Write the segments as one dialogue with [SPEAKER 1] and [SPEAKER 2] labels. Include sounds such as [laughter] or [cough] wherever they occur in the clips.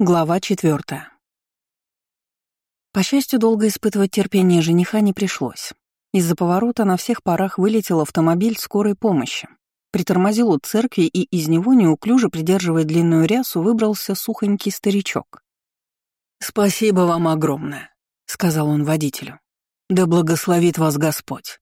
[SPEAKER 1] Глава четвертая. По счастью, долго испытывать терпение жениха не пришлось. Из-за поворота на всех парах вылетел автомобиль скорой помощи. Притормозил у церкви, и из него, неуклюже придерживая длинную рясу, выбрался сухонький старичок. «Спасибо вам огромное», — сказал он водителю. «Да благословит вас Господь».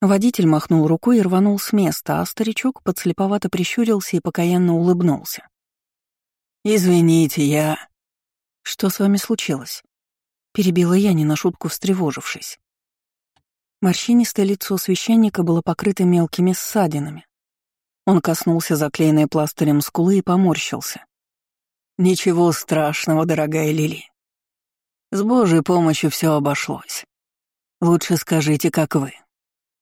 [SPEAKER 1] Водитель махнул рукой и рванул с места, а старичок подслеповато прищурился и покаянно улыбнулся. «Извините, я...» «Что с вами случилось?» Перебила я, не на шутку встревожившись. Морщинистое лицо священника было покрыто мелкими ссадинами. Он коснулся заклеенной пластырем скулы и поморщился. «Ничего страшного, дорогая Лили. С Божьей помощью все обошлось. Лучше скажите, как вы.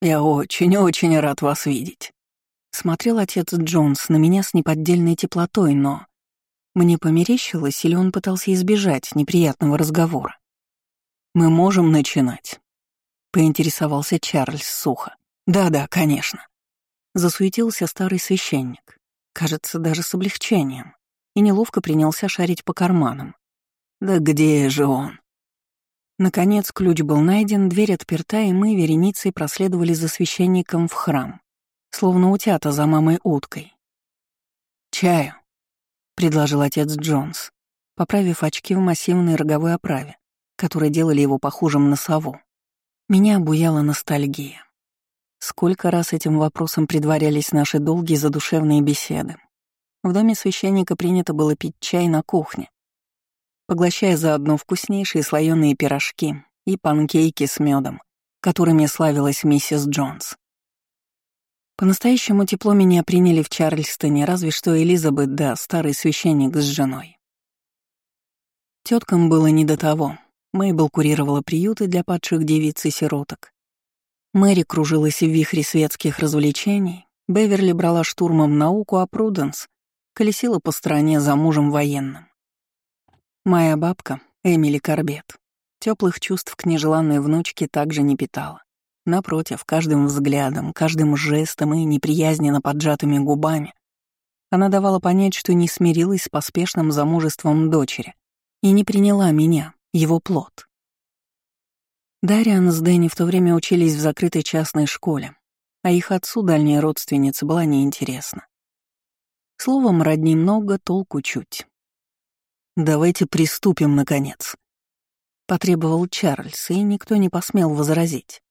[SPEAKER 1] Я очень-очень рад вас видеть». Смотрел отец Джонс на меня с неподдельной теплотой, но мне померещилось, или он пытался избежать неприятного разговора. «Мы можем начинать», — поинтересовался Чарльз сухо. «Да-да, конечно». Засуетился старый священник, кажется, даже с облегчением, и неловко принялся шарить по карманам. «Да где же он?» Наконец ключ был найден, дверь отперта, и мы вереницей проследовали за священником в храм, словно утята за мамой-уткой. «Чаю», — предложил отец Джонс, поправив очки в массивной роговой оправе, которые делали его похожим на сову. Меня обуяла ностальгия. Сколько раз этим вопросом предварялись наши долгие задушевные беседы. В доме священника принято было пить чай на кухне, поглощая заодно вкуснейшие слоеные пирожки и панкейки с медом, которыми славилась миссис Джонс. По-настоящему тепло меня приняли в Чарльстоне, разве что Элизабет да старый священник с женой. Теткам было не до того. Мейбл курировала приюты для падших девиц и сироток. Мэри кружилась в вихре светских развлечений, Беверли брала штурмом науку, а Пруденс колесила по стране за мужем военным. Моя бабка, Эмили Корбет, теплых чувств к нежеланной внучке также не питала. Напротив, каждым взглядом, каждым жестом и неприязненно поджатыми губами она давала понять, что не смирилась с поспешным замужеством дочери и не приняла меня, его плод. Дариан с Дэнни в то время учились в закрытой частной школе, а их отцу дальняя родственница была неинтересна. Словом, родни много, толку чуть. «Давайте приступим, наконец», — потребовал Чарльз, и никто не посмел возразить.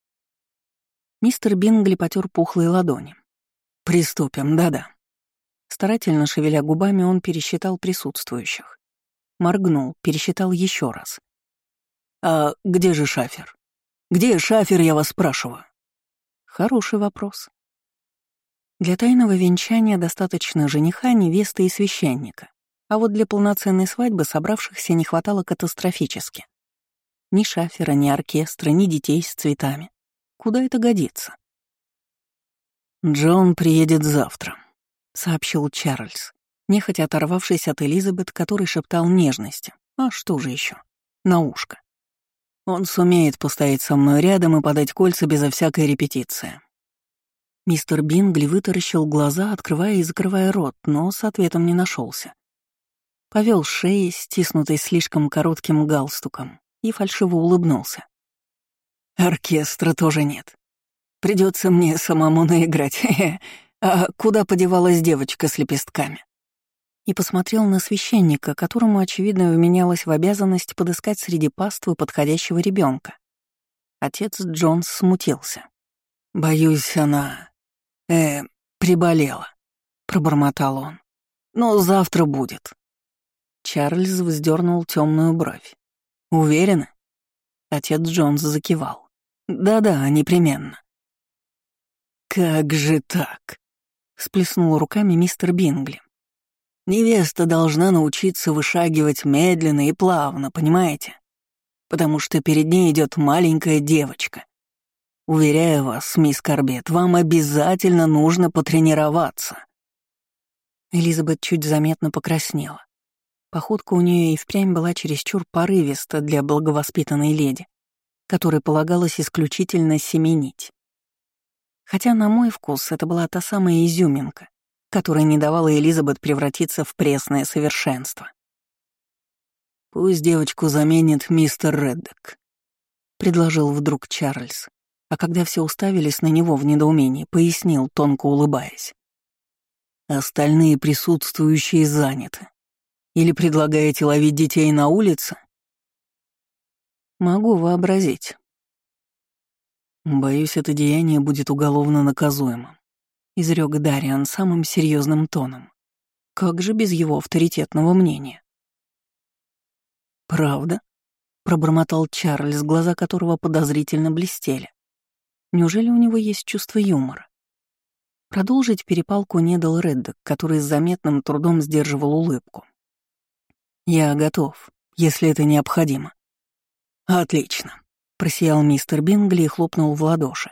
[SPEAKER 1] Мистер Бингли потер пухлые ладони. «Приступим, да-да». Старательно шевеля губами, он пересчитал присутствующих. Моргнул, пересчитал еще раз. «А где же шафер? Где шафер, я вас спрашиваю?» Хороший вопрос. Для тайного венчания достаточно жениха, невесты и священника, а вот для полноценной свадьбы собравшихся не хватало катастрофически. Ни шафера, ни оркестра, ни детей с цветами. Куда это годится? «Джон приедет завтра», — сообщил Чарльз, нехотя оторвавшись от Элизабет, который шептал нежности. А что же еще? На ушко. Он сумеет постоять со мной рядом и подать кольца безо всякой репетиции. Мистер Бингли вытаращил глаза, открывая и закрывая рот, но с ответом не нашелся. Повел шеей, стиснутой слишком коротким галстуком, и фальшиво улыбнулся. Оркестра тоже нет. Придется мне самому наиграть. [laughs] А куда подевалась девочка с лепестками? И посмотрел на священника, которому, очевидно, вменялось в обязанность подыскать среди паствы подходящего ребенка. Отец Джонс смутился. «Боюсь, она... э... приболела», — пробормотал он. «Но завтра будет». Чарльз вздернул темную бровь. «Уверены?» Отец Джонс закивал. Да-да, непременно. «Как же так?» — сплеснул руками мистер Бингли. «Невеста должна научиться вышагивать медленно и плавно, понимаете? Потому что перед ней идет маленькая девочка. Уверяю вас, мисс Корбет, вам обязательно нужно потренироваться». Элизабет чуть заметно покраснела. Походка у нее и впрямь была чересчур порывиста для благовоспитанной леди которой полагалось исключительно семенить. Хотя, на мой вкус, это была та самая изюминка, которая не давала Элизабет превратиться в пресное совершенство.
[SPEAKER 2] Пусть девочку заменит мистер Реддок», — предложил вдруг Чарльз, а когда все уставились на него в недоумении, пояснил, тонко улыбаясь. «Остальные присутствующие заняты. Или предлагаете ловить детей на улице?»
[SPEAKER 1] «Могу вообразить».
[SPEAKER 2] «Боюсь, это деяние будет уголовно наказуемым», — изрек Дариан самым серьезным тоном. Как же без его авторитетного мнения? «Правда?» — пробормотал Чарльз, глаза которого подозрительно блестели. Неужели у него есть чувство юмора? Продолжить перепалку не дал Реддок, который с заметным трудом сдерживал улыбку. «Я готов, если это необходимо». «Отлично», — просиял мистер Бингли и хлопнул в ладоши.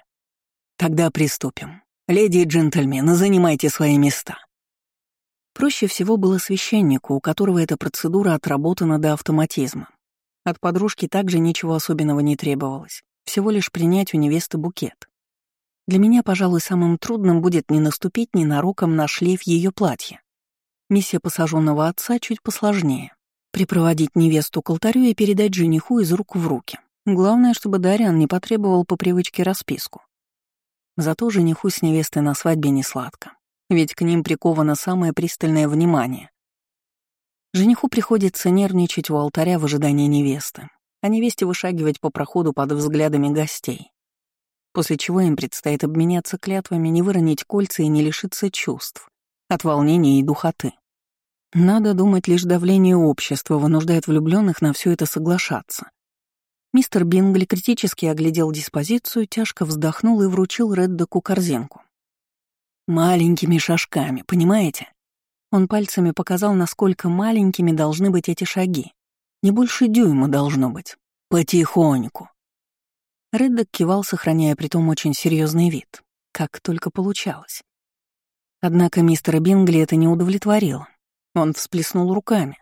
[SPEAKER 2] «Тогда приступим. Леди и джентльмены, занимайте свои места». Проще всего было священнику, у которого эта процедура отработана до автоматизма. От подружки также ничего особенного не требовалось, всего лишь принять у невесты букет. Для меня, пожалуй, самым трудным будет не наступить ненароком на шлейф ее платья. Миссия посаженного отца чуть посложнее. Припроводить невесту к алтарю и передать жениху из рук в руки. Главное, чтобы Дариан не потребовал по привычке расписку. Зато жениху с невестой на свадьбе не сладко ведь к ним приковано самое пристальное внимание. Жениху приходится нервничать у алтаря в ожидании невесты, а невесте вышагивать по проходу под взглядами гостей. После чего им предстоит обменяться клятвами, не выронить кольца и не лишиться чувств от волнения и духоты. Надо думать, лишь давление общества вынуждает влюбленных на все это соглашаться. Мистер Бингли критически оглядел диспозицию, тяжко вздохнул и вручил Реддоку корзинку. Маленькими шажками, понимаете? Он пальцами показал, насколько маленькими должны быть эти шаги. Не больше дюйма должно быть. Потихоньку. Реддок кивал, сохраняя притом очень серьезный вид. Как только получалось. Однако мистера Бингли это не удовлетворило. Он всплеснул руками.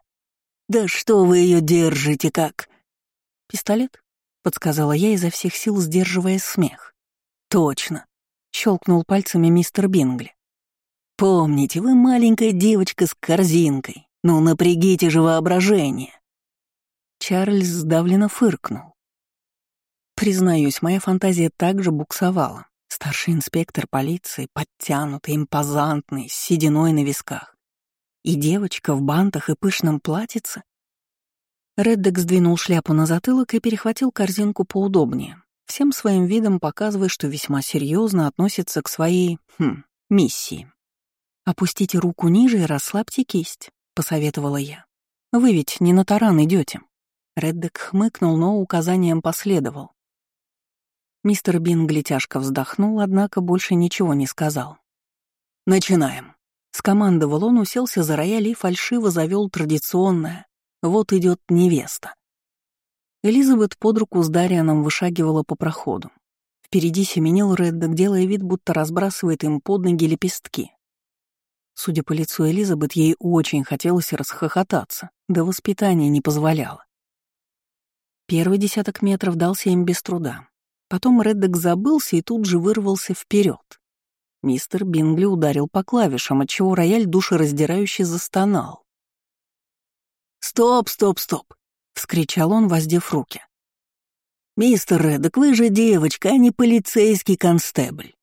[SPEAKER 2] «Да что вы ее держите как?» «Пистолет?» — подсказала я изо всех сил, сдерживая смех. «Точно. Щелкнул пальцами мистер Бингли. «Помните, вы маленькая девочка с корзинкой. Ну, напрягите же воображение!» Чарльз сдавленно фыркнул. Признаюсь, моя фантазия также буксовала. Старший инспектор полиции, подтянутый, импозантный, с сединой на висках. И девочка в бантах и пышном платьице. Реддек сдвинул шляпу на затылок и перехватил корзинку поудобнее всем своим видом показывая, что весьма серьезно относится к своей, хм, миссии. «Опустите руку ниже и расслабьте кисть», — посоветовала я. «Вы ведь не на таран идете. Реддек хмыкнул, но указанием последовал. Мистер Бингли тяжко вздохнул, однако больше ничего не сказал. «Начинаем». Скомандовал он, уселся за рояль и фальшиво завел традиционное «Вот идет невеста». Элизабет под руку с Дарианом вышагивала по проходу. Впереди семенил Реддок, делая вид, будто разбрасывает им под ноги лепестки. Судя по лицу Элизабет, ей очень хотелось расхохотаться, да воспитание не позволяло. Первый десяток метров дался им без труда. Потом Реддок забылся и тут же вырвался вперед. Мистер Бингли ударил по клавишам, отчего рояль душераздирающе застонал. «Стоп, стоп, стоп! — вскричал он, воздев руки. «Мистер Реддок, вы же девочка, а не полицейский констебль».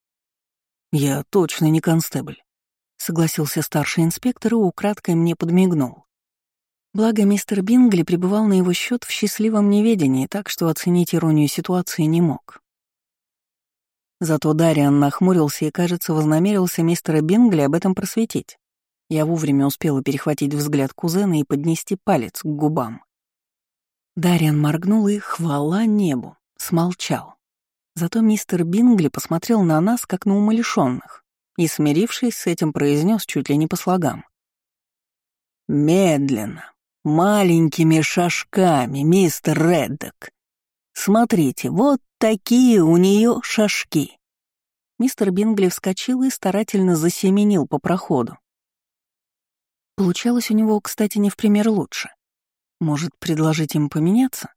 [SPEAKER 2] «Я точно не констебль», — согласился старший инспектор и украдкой мне подмигнул. Благо, мистер Бингли пребывал на его счет в счастливом неведении, так что оценить иронию ситуации не мог. Зато Дариан нахмурился и, кажется, вознамерился мистера Бингли об этом просветить. Я вовремя успела перехватить взгляд кузена и поднести палец к губам. Дариан моргнул и, хвала небу, смолчал. Зато мистер Бингли посмотрел на нас, как на умалишенных, и, смирившись с этим, произнес чуть ли не по слогам. «Медленно, маленькими шажками, мистер Реддок. Смотрите, вот такие у нее шажки». Мистер Бингли вскочил и старательно засеменил по проходу. Получалось у него, кстати, не в пример лучше. Может, предложить им поменяться?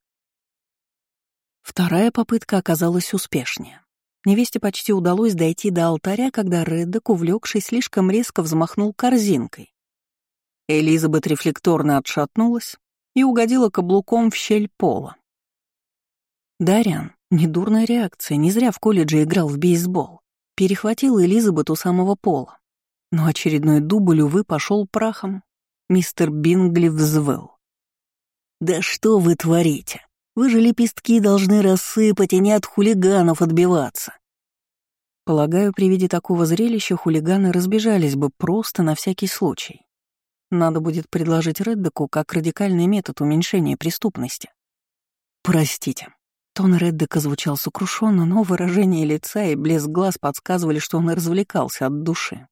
[SPEAKER 2] Вторая попытка оказалась успешнее. Невесте почти удалось дойти до алтаря, когда Реддок, увлекшись, слишком резко взмахнул корзинкой. Элизабет рефлекторно отшатнулась,
[SPEAKER 1] и угодила каблуком в щель пола. Дариан, недурная реакция, не зря в колледже играл в бейсбол, перехватил Элизабет у самого пола. Но очередной дубль, увы, пошел прахом. Мистер Бингли взвыл. «Да что вы творите? Вы же лепестки должны рассыпать, и не от хулиганов отбиваться». Полагаю, при виде такого зрелища хулиганы разбежались бы просто на всякий случай. Надо будет предложить Реддеку как радикальный метод уменьшения преступности. «Простите». Тон Реддека звучал сокрушенно, но выражение лица и блеск глаз подсказывали, что он развлекался от души.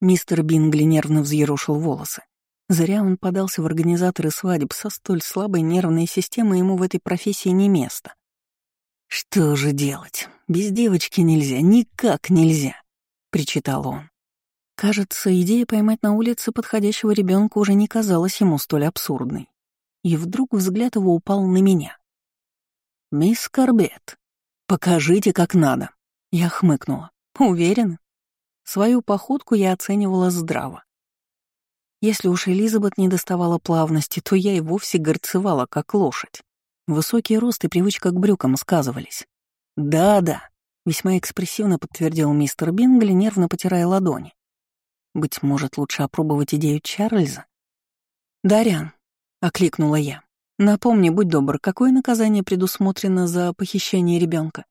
[SPEAKER 1] Мистер Бингли нервно взъерошил волосы. Зря он подался в организаторы свадеб со столь слабой нервной системой, ему в этой профессии не место. «Что же делать? Без девочки нельзя, никак нельзя», — причитал он. Кажется, идея поймать на улице подходящего ребенка уже не казалась ему столь абсурдной. И вдруг взгляд его упал на меня. «Мисс Корбет, покажите, как надо». Я хмыкнула. Уверена? Свою походку я оценивала здраво. Если уж Элизабет не доставала плавности, то я и вовсе горцевала, как лошадь. Высокий рост и привычка к брюкам сказывались. «Да-да», — весьма экспрессивно подтвердил мистер Бингли, нервно потирая ладони. «Быть может, лучше опробовать идею Чарльза?» «Дарян», — окликнула я, — «напомни, будь добр, какое наказание предусмотрено за похищение ребенка?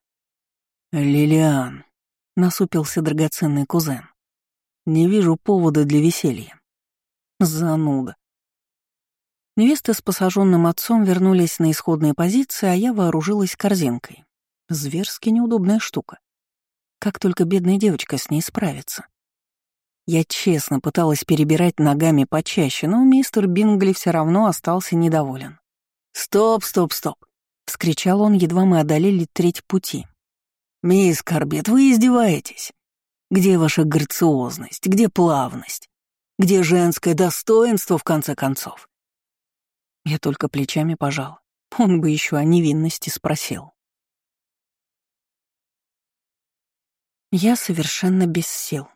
[SPEAKER 2] «Лилиан», — насупился драгоценный кузен, — «не вижу повода для веселья.
[SPEAKER 1] Зануда. Невесты с посаженным отцом вернулись на исходные позиции, а я вооружилась корзинкой. Зверски неудобная штука. Как только бедная девочка с ней справится. Я честно пыталась перебирать ногами почаще, но мистер Бингли все равно остался недоволен.
[SPEAKER 2] «Стоп, стоп, стоп!» — вскричал он, едва мы одолели треть пути. «Мисс Корбет, вы издеваетесь? Где ваша грациозность, где плавность? Где женское достоинство, в конце концов?
[SPEAKER 1] Я только плечами пожал. Он бы еще о невинности спросил. Я совершенно без сил.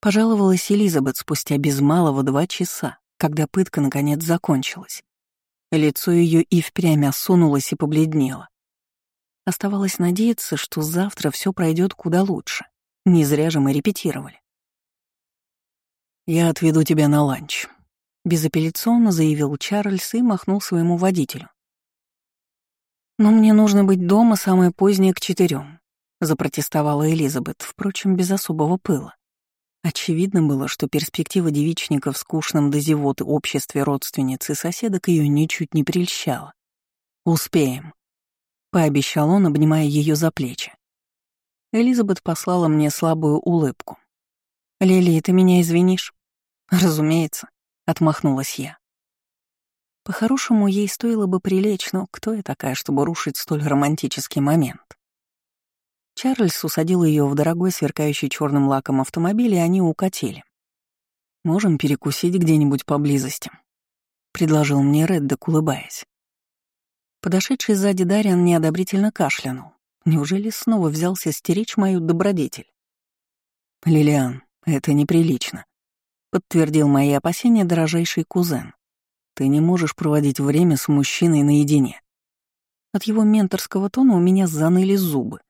[SPEAKER 1] Пожаловалась Элизабет спустя без малого два часа, когда пытка наконец закончилась. Лицо ее и впрямь осунулось и побледнело. Оставалось надеяться, что завтра все пройдет куда лучше. Не зря же мы репетировали.
[SPEAKER 2] «Я отведу тебя на ланч», — безапелляционно заявил Чарльз и махнул своему водителю.
[SPEAKER 1] «Но мне нужно быть дома самое позднее к четырем», — запротестовала Элизабет, впрочем, без особого пыла. Очевидно было, что перспектива девичника в скучном до зевоты обществе родственниц и соседок ее ничуть не прельщала. «Успеем», — пообещал он, обнимая ее за плечи. Элизабет послала мне слабую улыбку. «Лили, ты меня извинишь?» «Разумеется», — отмахнулась я. По-хорошему, ей стоило бы прилечь, но кто я такая, чтобы рушить столь романтический момент? Чарльз усадил ее в дорогой, сверкающий черным лаком автомобиль, и они укатили. «Можем перекусить где-нибудь поблизости», — предложил мне Реддек, улыбаясь. Подошедший сзади Дариан неодобрительно кашлянул. Неужели снова взялся стеречь мою добродетель? «Лилиан, это неприлично», — подтвердил мои опасения дорожайший кузен. «Ты не можешь проводить время с мужчиной наедине». От его менторского тона у меня заныли зубы.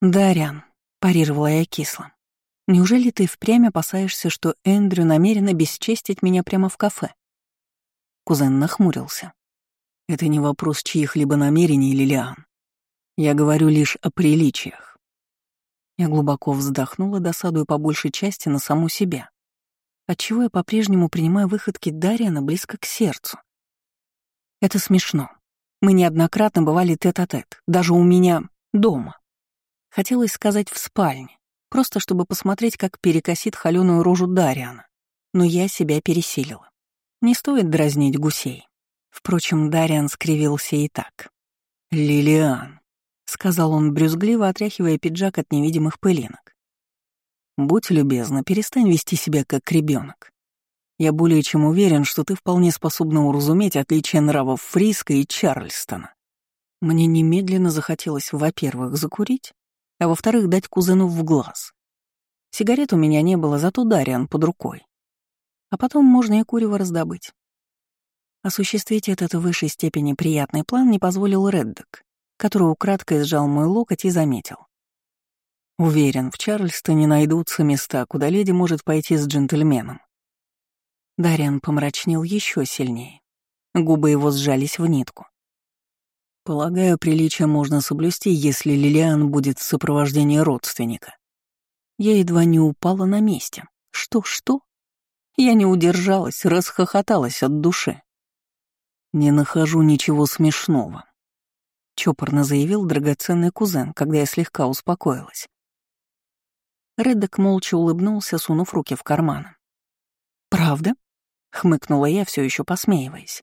[SPEAKER 1] «Дарян», — парировала я кисло, — «неужели ты впрямь опасаешься, что Эндрю намерен обесчестить меня прямо в кафе?» Кузен нахмурился. «Это не вопрос чьих-либо намерений, Лилиан. Я говорю лишь о приличиях. Я глубоко вздохнула, досадуя по большей части на саму себя. Отчего я по-прежнему принимаю выходки Дарьяна близко к сердцу. Это смешно. Мы неоднократно бывали тет-а-тет, -тет, даже у меня дома. Хотелось сказать в спальне, просто чтобы посмотреть, как перекосит холеную рожу Дариана. Но я себя пересилила. Не стоит дразнить гусей. Впрочем, Дариан скривился и так. «Лилиан», — сказал он брюзгливо, отряхивая пиджак от невидимых пылинок. «Будь любезна, перестань вести себя как ребенок. Я более чем уверен, что ты вполне способна уразуметь отличие нравов Фриска и Чарльстона. Мне немедленно захотелось, во-первых, закурить, а во-вторых, дать кузену в глаз. Сигарет у меня не было, зато Дариан под рукой. А потом можно и курево раздобыть. Осуществить этот в высшей степени приятный план не позволил Реддок, который украдкой сжал мой локоть и заметил. Уверен, в Чарльстоне найдутся места, куда леди может пойти с джентльменом. Дариан помрачнел еще сильнее. Губы его сжались в нитку. Полагаю, приличие можно соблюсти, если Лилиан будет в сопровождении родственника. Я едва не упала на месте. Что-что? Я не удержалась, расхохоталась от души. «Не нахожу ничего смешного», — чопорно заявил драгоценный кузен, когда я слегка успокоилась. Реддок молча улыбнулся, сунув руки в карманы. «Правда?» — хмыкнула я, все еще посмеиваясь.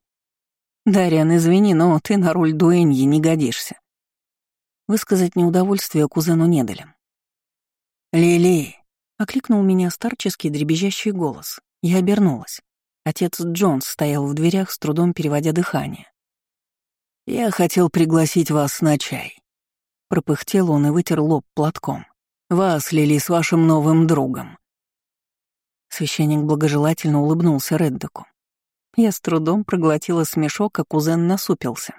[SPEAKER 1] «Дарьян, извини, но ты на роль дуэньи не годишься». Высказать неудовольствие кузену не дали. «Лили!» — окликнул меня старческий дребезжащий голос. Я обернулась. Отец Джонс стоял в дверях, с трудом переводя дыхание. «Я хотел пригласить вас на чай». Пропыхтел он и вытер лоб платком. «Вас, Лили, с вашим новым другом». Священник благожелательно улыбнулся Реддоку. Я с трудом проглотила смешок, а кузен насупился.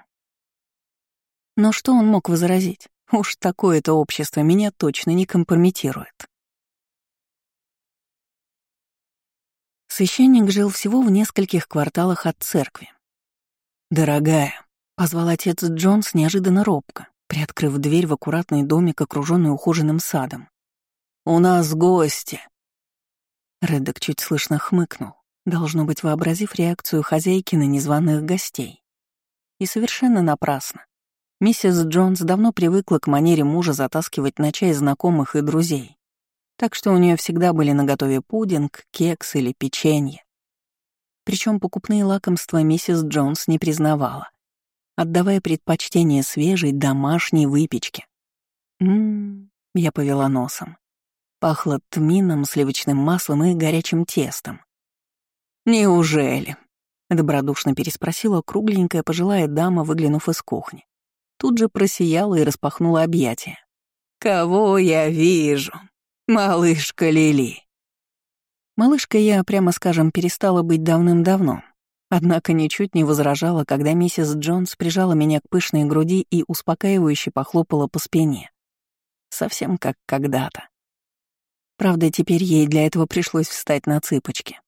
[SPEAKER 1] Но что он мог возразить? Уж такое-то общество меня точно не компрометирует. Священник жил всего в нескольких кварталах от церкви. «Дорогая», — позвал отец Джонс неожиданно робко, приоткрыв дверь в аккуратный домик, окруженный ухоженным садом. «У нас гости!» Реддок чуть слышно хмыкнул, должно быть, вообразив реакцию хозяйки на незваных гостей. И совершенно напрасно. Миссис Джонс давно привыкла к манере мужа затаскивать на чай знакомых и друзей так что у нее всегда были наготове пудинг, кекс или печенье. Причем покупные лакомства миссис Джонс не признавала, отдавая предпочтение свежей домашней выпечке. «Ммм», — я повела носом. Пахло тмином, сливочным маслом и горячим тестом. «Неужели?» — добродушно переспросила кругленькая пожилая дама, выглянув из кухни. Тут же просияла и распахнула объятия. «Кого я вижу? «Малышка Лили». Малышка я, прямо скажем, перестала быть давным-давно, однако ничуть не возражала, когда миссис Джонс прижала меня к пышной груди и успокаивающе похлопала по спине. Совсем как когда-то. Правда, теперь ей для этого пришлось встать на цыпочки.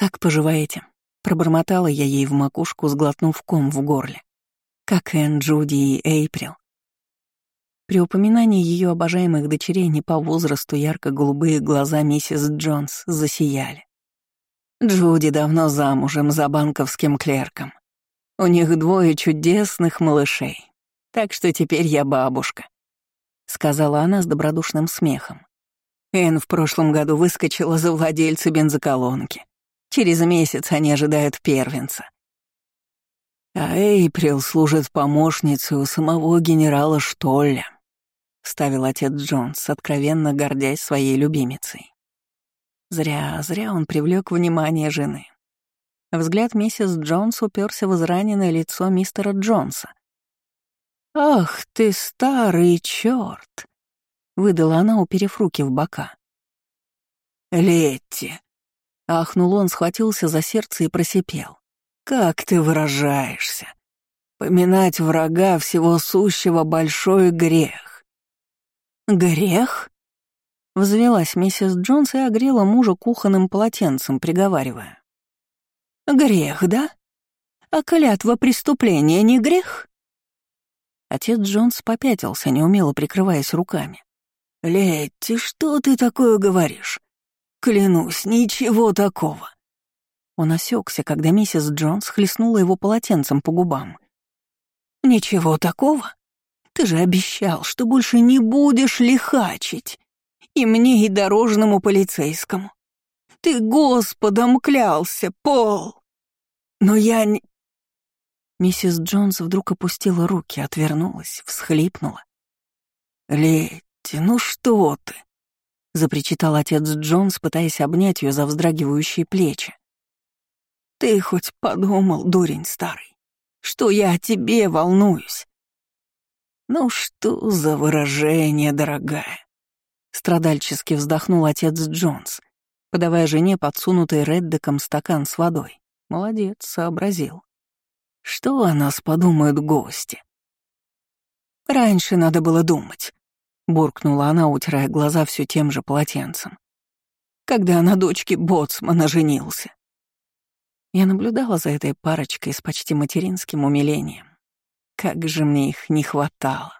[SPEAKER 1] «Как поживаете?» — пробормотала я ей в макушку, сглотнув ком в горле. «Как Энн, Джуди и Эйприл?» При упоминании ее обожаемых дочерей не по возрасту ярко-голубые глаза миссис Джонс засияли. Джуди давно замужем за банковским клерком. У них двое чудесных малышей. Так что теперь я бабушка», — сказала она с добродушным смехом. Эн в прошлом году выскочила за владельца бензоколонки. Через месяц они ожидают первенца. А Эйприл служит помощницей у самого генерала Штолля. — ставил отец Джонс, откровенно гордясь своей любимицей. Зря, зря он привлек внимание жены. Взгляд миссис Джонс уперся в израненное лицо мистера Джонса. «Ах ты, старый черт! выдала она, уперев руки в бока. «Летти!» — ахнул он, схватился за сердце и просипел. «Как ты выражаешься? Поминать врага всего сущего большой грех. «Грех?» Взвелась миссис Джонс и огрела мужа кухонным полотенцем, приговаривая. «Грех, да? А клятва преступления не грех?» Отец Джонс попятился, неумело прикрываясь руками. «Летти, что ты такое говоришь? Клянусь, ничего такого!» Он осекся, когда миссис Джонс хлестнула его полотенцем по губам. «Ничего такого? Ты же обещал, что больше не будешь лихачить. И мне, и дорожному полицейскому. Ты Господом клялся, Пол. Но я не... Миссис Джонс вдруг опустила руки, отвернулась, всхлипнула. «Летти, ну что ты?» — запричитал отец Джонс, пытаясь обнять ее за вздрагивающие плечи. «Ты хоть подумал, дурень старый, что я о тебе волнуюсь? «Ну что за выражение, дорогая?» Страдальчески вздохнул отец Джонс, подавая жене подсунутый Реддеком стакан с водой. Молодец, сообразил. Что о нас подумают гости? Раньше надо было думать, буркнула она, утирая глаза все тем же полотенцем. Когда на дочке боцмана женился. Я наблюдала за этой парочкой с почти материнским умилением. Как же мне их не хватало.